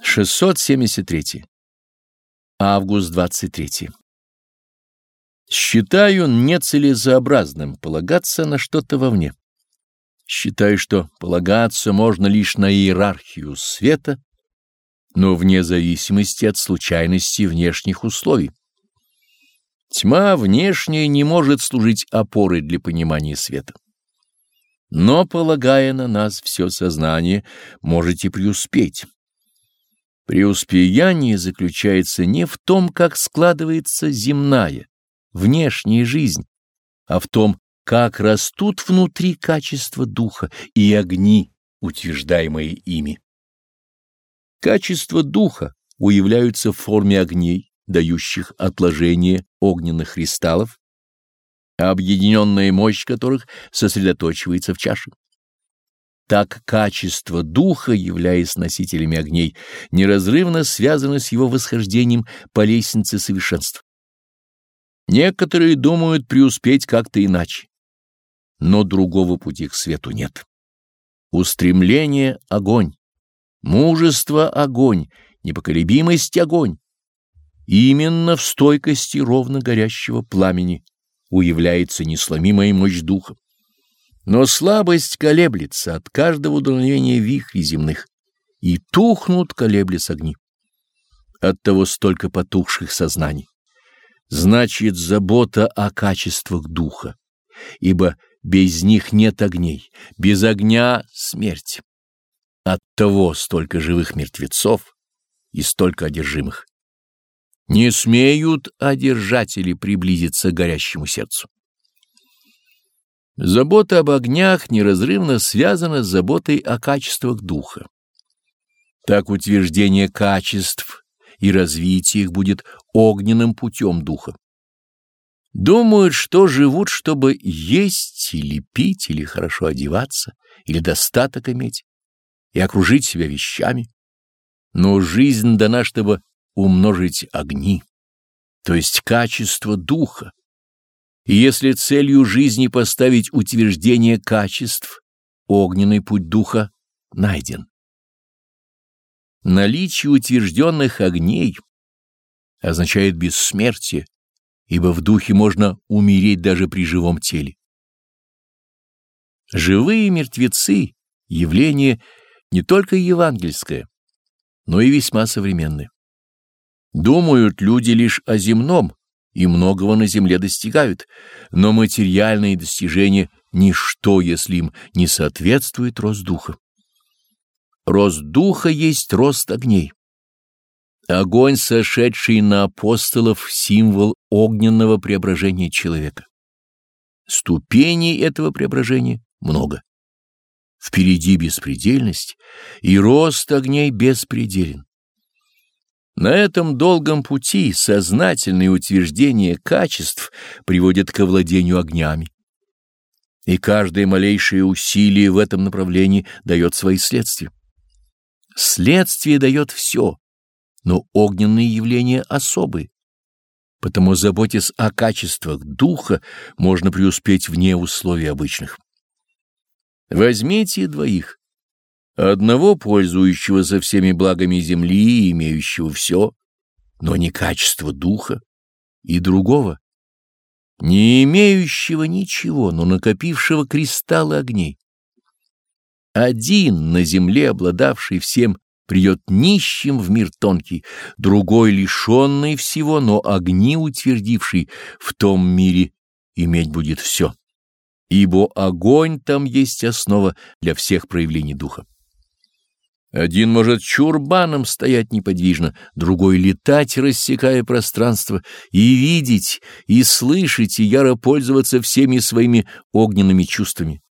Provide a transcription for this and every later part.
673. Август 23. Считаю нецелесообразным полагаться на что-то вовне. Считаю, что полагаться можно лишь на иерархию света, но вне зависимости от случайности внешних условий. Тьма внешняя не может служить опорой для понимания света. Но, полагая на нас все сознание, можете преуспеть. Преуспеяние заключается не в том, как складывается земная, внешняя жизнь, а в том, как растут внутри качества духа и огни, утверждаемые ими. Качества духа уявляются в форме огней, дающих отложение огненных кристаллов, объединенная мощь которых сосредоточивается в чаше. Так качество духа, являясь носителями огней, неразрывно связано с его восхождением по лестнице совершенства. Некоторые думают преуспеть как-то иначе, но другого пути к свету нет. Устремление — огонь, мужество — огонь, непоколебимость — огонь. Именно в стойкости ровно горящего пламени уявляется несломимая мощь духа. Но слабость колеблется от каждого дуновения вихрей земных, и тухнут колеблясь огни. Оттого столько потухших сознаний. Значит, забота о качествах духа, ибо без них нет огней, без огня — смерть. Оттого столько живых мертвецов и столько одержимых. Не смеют одержатели приблизиться к горящему сердцу. Забота об огнях неразрывно связана с заботой о качествах духа. Так утверждение качеств и развитие их будет огненным путем духа. Думают, что живут, чтобы есть или пить, или хорошо одеваться, или достаток иметь, и окружить себя вещами. Но жизнь дана, чтобы умножить огни, то есть качество духа, если целью жизни поставить утверждение качеств, огненный путь духа найден. Наличие утвержденных огней означает бессмертие, ибо в духе можно умереть даже при живом теле. Живые мертвецы — явление не только евангельское, но и весьма современное. Думают люди лишь о земном, и многого на земле достигают, но материальные достижения — ничто, если им не соответствует рост духа. Рост духа есть рост огней. Огонь, сошедший на апостолов, символ огненного преображения человека. Ступеней этого преображения много. Впереди беспредельность, и рост огней беспределен. На этом долгом пути сознательные утверждения качеств приводят к овладению огнями. И каждое малейшее усилие в этом направлении дает свои следствия. Следствие дает все, но огненные явления особые. Потому, заботясь о качествах духа, можно преуспеть вне условий обычных. Возьмите двоих Одного, пользующегося всеми благами земли и имеющего все, но не качество духа, и другого, не имеющего ничего, но накопившего кристаллы огней. Один на земле, обладавший всем, придет нищим в мир тонкий, другой, лишенный всего, но огни утвердивший в том мире, иметь будет все. Ибо огонь там есть основа для всех проявлений духа. Один может чурбаном стоять неподвижно, другой летать, рассекая пространство, и видеть, и слышать, и яро пользоваться всеми своими огненными чувствами.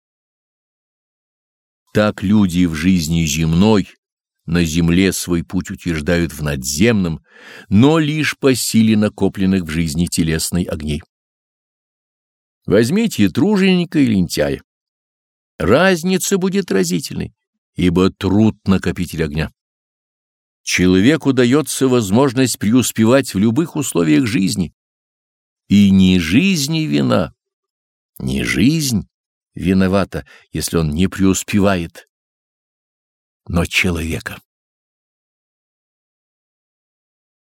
Так люди в жизни земной на земле свой путь утверждают в надземном, но лишь по силе накопленных в жизни телесной огней. Возьмите труженика и лентяя. Разница будет разительной ибо труд накопитель огня. Человеку дается возможность преуспевать в любых условиях жизни. И не жизни вина, не жизнь виновата, если он не преуспевает, но человека.